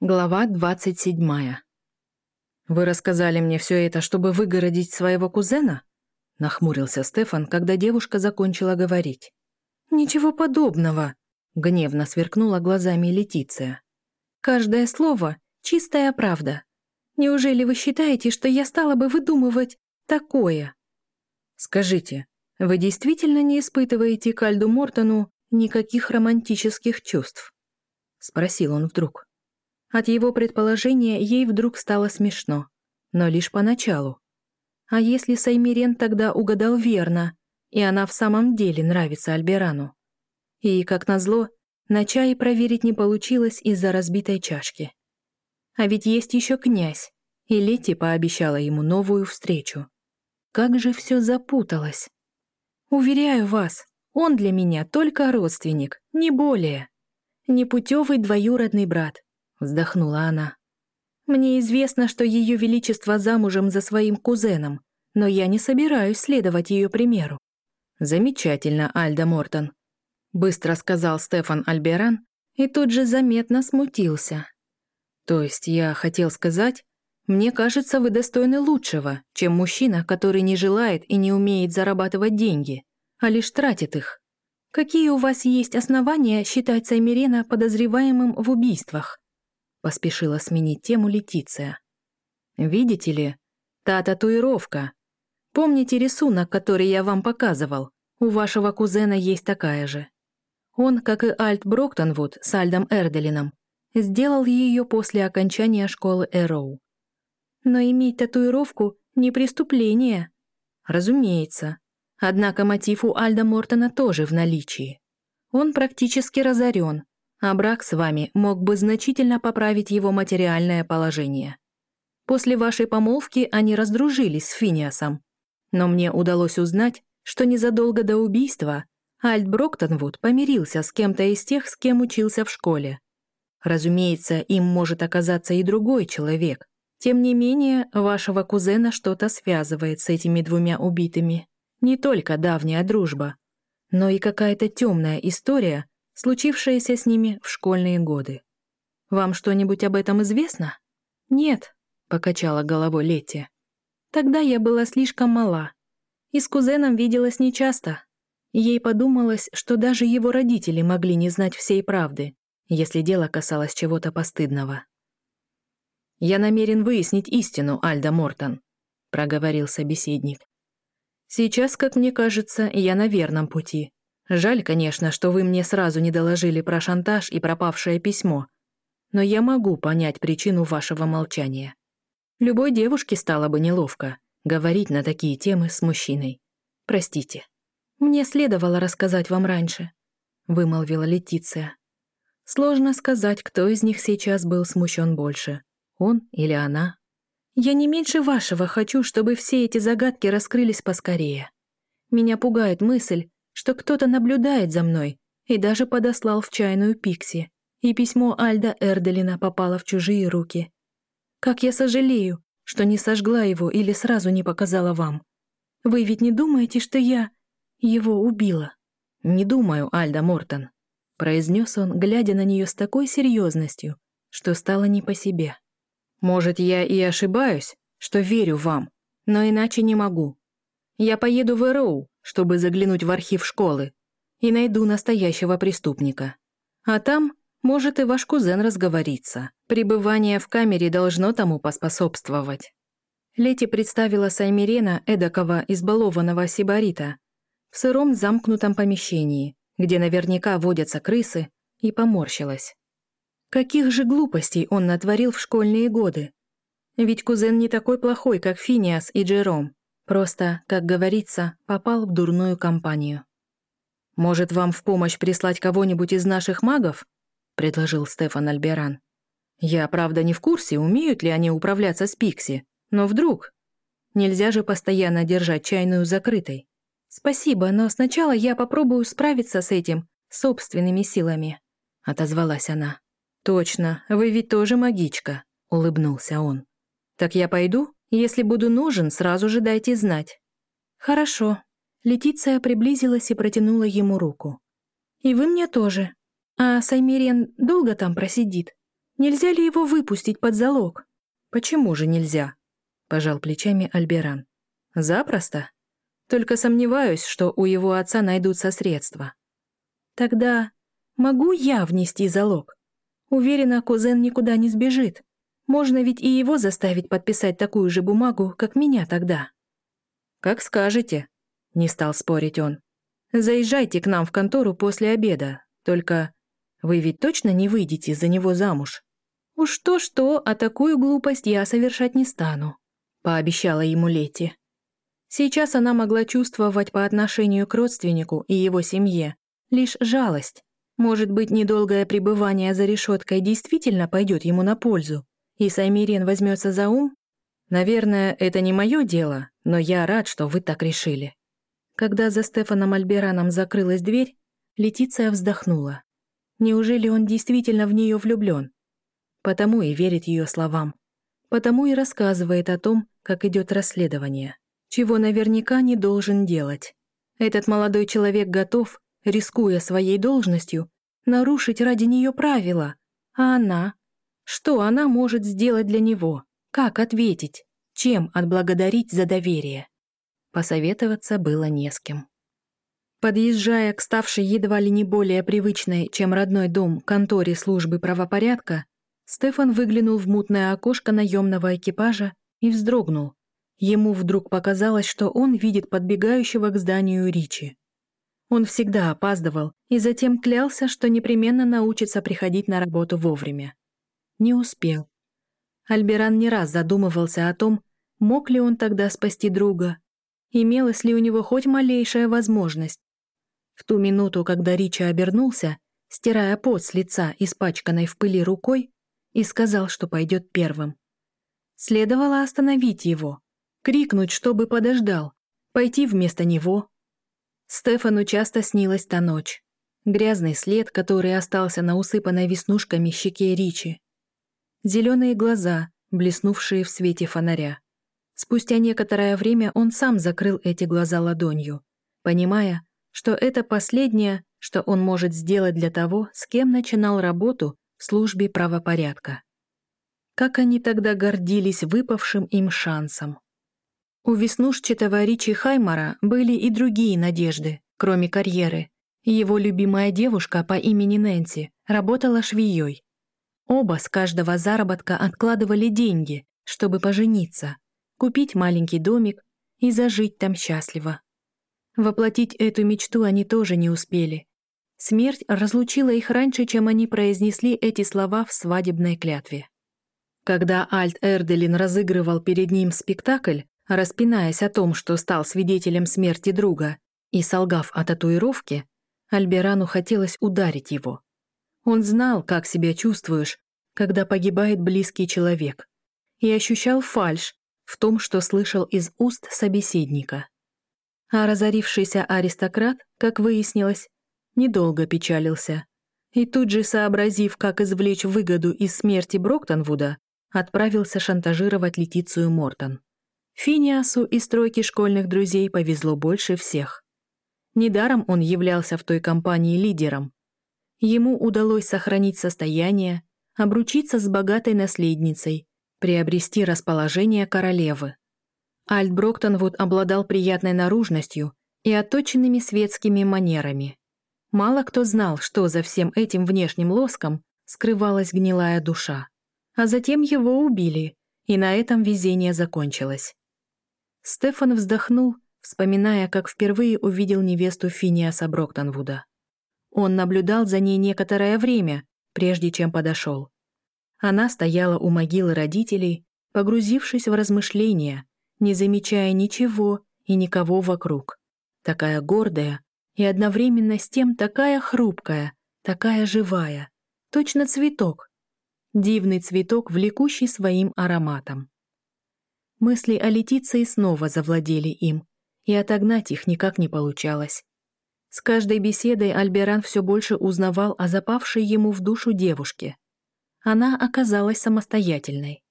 Глава 27. «Вы рассказали мне все это, чтобы выгородить своего кузена?» Нахмурился Стефан, когда девушка закончила говорить. «Ничего подобного!» Гневно сверкнула глазами Летиция. «Каждое слово — чистая правда. Неужели вы считаете, что я стала бы выдумывать такое?» «Скажите, вы действительно не испытываете к Альду Мортону никаких романтических чувств?» Спросил он вдруг. От его предположения ей вдруг стало смешно, но лишь поначалу. А если Саймирен тогда угадал верно, и она в самом деле нравится Альберану? И, как назло, на чае проверить не получилось из-за разбитой чашки. А ведь есть еще князь, и Лети пообещала ему новую встречу. Как же все запуталось. Уверяю вас, он для меня только родственник, не более. Непутевый двоюродный брат, вздохнула она. Мне известно, что Ее Величество замужем за своим кузеном, но я не собираюсь следовать ее примеру. Замечательно, Альда Мортон, быстро сказал Стефан Альберан и тут же заметно смутился. То есть я хотел сказать, мне кажется, вы достойны лучшего, чем мужчина, который не желает и не умеет зарабатывать деньги, а лишь тратит их. Какие у вас есть основания считать Саймирена подозреваемым в убийствах? Поспешила сменить тему Летиция. «Видите ли, та татуировка. Помните рисунок, который я вам показывал? У вашего кузена есть такая же. Он, как и Альт Броктонвуд с Альдом Эрделином, сделал ее после окончания школы Эроу. Но иметь татуировку — не преступление. Разумеется. Однако мотив у Альда Мортона тоже в наличии. Он практически разорен, а брак с вами мог бы значительно поправить его материальное положение. После вашей помолвки они раздружились с Финиасом, но мне удалось узнать, что незадолго до убийства Альт Броктонвуд помирился с кем-то из тех, с кем учился в школе. Разумеется, им может оказаться и другой человек. Тем не менее, вашего кузена что-то связывает с этими двумя убитыми. Не только давняя дружба, но и какая-то темная история, случившееся с ними в школьные годы. Вам что-нибудь об этом известно? Нет, покачала головой Летти. Тогда я была слишком мала. И с кузеном виделась нечасто. Ей подумалось, что даже его родители могли не знать всей правды, если дело касалось чего-то постыдного. «Я намерен выяснить истину, Альда Мортон», — проговорил собеседник. «Сейчас, как мне кажется, я на верном пути. Жаль, конечно, что вы мне сразу не доложили про шантаж и пропавшее письмо, но я могу понять причину вашего молчания. Любой девушке стало бы неловко говорить на такие темы с мужчиной. Простите. Мне следовало рассказать вам раньше, вымолвила Летиция. Сложно сказать, кто из них сейчас был смущен больше, он или она. Я не меньше вашего хочу, чтобы все эти загадки раскрылись поскорее. Меня пугает мысль, что кто-то наблюдает за мной и даже подослал в чайную Пикси, и письмо Альда Эрделина попало в чужие руки. Как я сожалею, что не сожгла его или сразу не показала вам. Вы ведь не думаете, что я его убила? Не думаю, Альда Мортон, произнес он, глядя на нее с такой серьезностью, что стало не по себе. Может, я и ошибаюсь, что верю вам, но иначе не могу. Я поеду в Эроу, чтобы заглянуть в архив школы, и найду настоящего преступника. А там, может, и ваш кузен разговорится. Пребывание в камере должно тому поспособствовать. Лети представила Саймирена, эдакого избалованного сибарита, в сыром замкнутом помещении, где наверняка водятся крысы, и поморщилась. Каких же глупостей он натворил в школьные годы? Ведь кузен не такой плохой, как Финиас и Джером. Просто, как говорится, попал в дурную компанию. «Может, вам в помощь прислать кого-нибудь из наших магов?» — предложил Стефан Альберан. «Я, правда, не в курсе, умеют ли они управляться с Пикси, но вдруг...» Нельзя же постоянно держать чайную закрытой. «Спасибо, но сначала я попробую справиться с этим собственными силами», — отозвалась она. «Точно, вы ведь тоже магичка», — улыбнулся он. «Так я пойду?» Если буду нужен, сразу же дайте знать». «Хорошо». Летиция приблизилась и протянула ему руку. «И вы мне тоже. А Саймирен долго там просидит? Нельзя ли его выпустить под залог? Почему же нельзя? Пожал плечами Альберан. Запросто. Только сомневаюсь, что у его отца найдутся средства. Тогда могу я внести залог? Уверена, кузен никуда не сбежит. Можно ведь и его заставить подписать такую же бумагу, как меня тогда. Как скажете, не стал спорить он. Заезжайте к нам в контору после обеда. Только вы ведь точно не выйдете за него замуж? Уж то-что, а такую глупость я совершать не стану, пообещала ему Лети. Сейчас она могла чувствовать по отношению к родственнику и его семье лишь жалость. Может быть, недолгое пребывание за решеткой действительно пойдет ему на пользу, и Саймирен возьмется за ум? Наверное, это не мое дело, но я рад, что вы так решили. Когда за Стефаном Альбераном закрылась дверь, Летиция вздохнула. Неужели он действительно в нее влюблен? Потому и верит ее словам. Потому и рассказывает о том, как идет расследование, чего наверняка не должен делать. Этот молодой человек готов, рискуя своей должностью, нарушить ради нее правила. А она? Что она может сделать для него? Как ответить? Чем отблагодарить за доверие? Посоветоваться было не с кем. Подъезжая к ставшей едва ли не более привычной, чем родной дом, конторе службы правопорядка, Стефан выглянул в мутное окошко наемного экипажа и вздрогнул. Ему вдруг показалось, что он видит подбегающего к зданию Ричи. Он всегда опаздывал и затем клялся, что непременно научится приходить на работу вовремя. Не успел. Альберан не раз задумывался о том, мог ли он тогда спасти друга, имелась ли у него хоть малейшая возможность. В ту минуту, когда Ричи обернулся, стирая пот с лица, испачканной в пыли рукой, и сказал, что пойдет первым. Следовало остановить его, крикнуть, чтобы подождал, пойти вместо него, Стефану часто снилась та ночь. Грязный след, который остался на усыпанной веснушками щеке Ричи. Зеленые глаза, блеснувшие в свете фонаря. Спустя некоторое время он сам закрыл эти глаза ладонью, понимая, что это последнее, что он может сделать для того, с кем начинал работу в службе правопорядка. Как они тогда гордились выпавшим им шансом. У веснушчатого Ричи Хаймара были и другие надежды, кроме карьеры. Его любимая девушка по имени Нэнси работала швеей. Оба с каждого заработка откладывали деньги, чтобы пожениться, купить маленький домик и зажить там счастливо. Воплотить эту мечту они тоже не успели. Смерть разлучила их раньше, чем они произнесли эти слова в свадебной клятве. Когда Альт Эрделин разыгрывал перед ним спектакль, Распинаясь о том, что стал свидетелем смерти друга, и солгав о татуировке, Альберану хотелось ударить его. Он знал, как себя чувствуешь, когда погибает близкий человек, и ощущал фальшь в том, что слышал из уст собеседника. А разорившийся аристократ, как выяснилось, недолго печалился, и тут же, сообразив, как извлечь выгоду из смерти Броктонвуда, отправился шантажировать Летицию Мортон. Финиасу из тройки школьных друзей повезло больше всех. Недаром он являлся в той компании лидером. Ему удалось сохранить состояние, обручиться с богатой наследницей, приобрести расположение королевы. Альт Броктонвуд обладал приятной наружностью и отточенными светскими манерами. Мало кто знал, что за всем этим внешним лоском скрывалась гнилая душа. А затем его убили, и на этом везение закончилось. Стефан вздохнул, вспоминая, как впервые увидел невесту Финиаса Броктонвуда. Он наблюдал за ней некоторое время, прежде чем подошел. Она стояла у могилы родителей, погрузившись в размышления, не замечая ничего и никого вокруг. Такая гордая и одновременно с тем такая хрупкая, такая живая. Точно цветок. Дивный цветок, влекущий своим ароматом. Мысли о Летиции снова завладели им, и отогнать их никак не получалось. С каждой беседой Альберан все больше узнавал о запавшей ему в душу девушке. Она оказалась самостоятельной.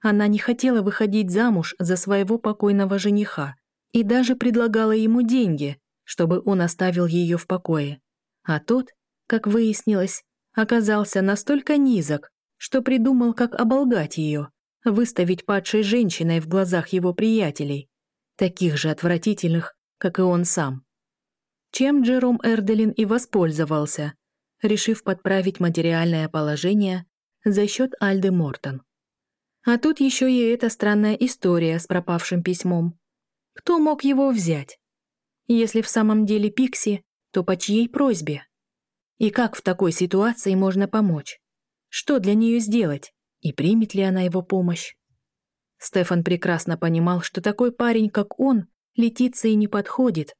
Она не хотела выходить замуж за своего покойного жениха и даже предлагала ему деньги, чтобы он оставил ее в покое. А тот, как выяснилось, оказался настолько низок, что придумал, как оболгать ее, выставить падшей женщиной в глазах его приятелей, таких же отвратительных, как и он сам. Чем Джером Эрделин и воспользовался, решив подправить материальное положение за счет Альды Мортон. А тут еще и эта странная история с пропавшим письмом. Кто мог его взять? Если в самом деле Пикси, то по чьей просьбе? И как в такой ситуации можно помочь? Что для нее сделать? И примет ли она его помощь? Стефан прекрасно понимал, что такой парень, как он, летится и не подходит,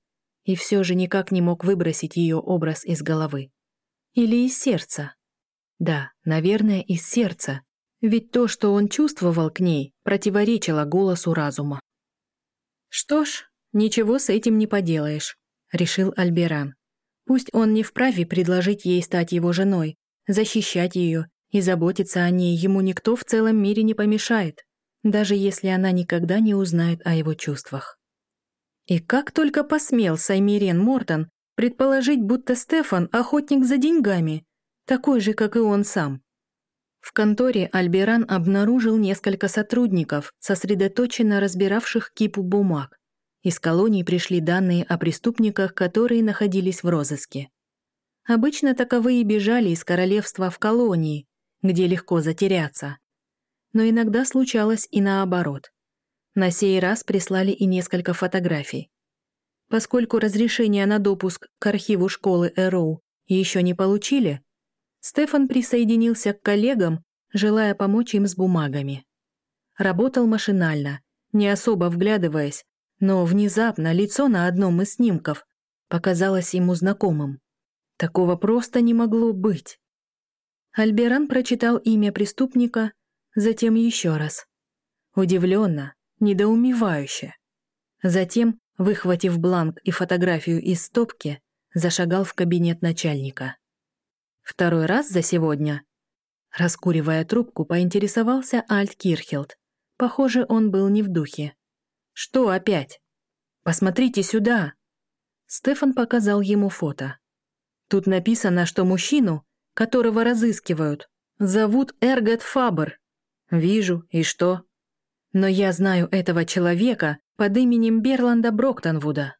и все же никак не мог выбросить ее образ из головы. Или из сердца. Да, наверное, из сердца, ведь то, что он чувствовал к ней, противоречило голосу разума. «Что ж, ничего с этим не поделаешь», — решил Альберан. «Пусть он не вправе предложить ей стать его женой, защищать ее и заботиться о ней ему никто в целом мире не помешает, даже если она никогда не узнает о его чувствах. И как только посмел Саймирен Мортон предположить, будто Стефан — охотник за деньгами, такой же, как и он сам. В конторе Альберан обнаружил несколько сотрудников, сосредоточенно разбиравших кипу бумаг. Из колоний пришли данные о преступниках, которые находились в розыске. Обычно таковые бежали из королевства в колонии, где легко затеряться. Но иногда случалось и наоборот. На сей раз прислали и несколько фотографий. Поскольку разрешение на допуск к архиву школы Эроу еще не получили, Стефан присоединился к коллегам, желая помочь им с бумагами. Работал машинально, не особо вглядываясь, но внезапно лицо на одном из снимков показалось ему знакомым. Такого просто не могло быть. Альберан прочитал имя преступника, затем еще раз. Удивленно, недоумевающе. Затем, выхватив бланк и фотографию из стопки, зашагал в кабинет начальника. Второй раз за сегодня. Раскуривая трубку, поинтересовался Альт Кирхелд. Похоже, он был не в духе. «Что опять?» «Посмотрите сюда!» Стефан показал ему фото. Тут написано, что мужчину, которого разыскивают. Зовут Эргот Фабер. Вижу, и что? Но я знаю этого человека под именем Берланда Броктонвуда.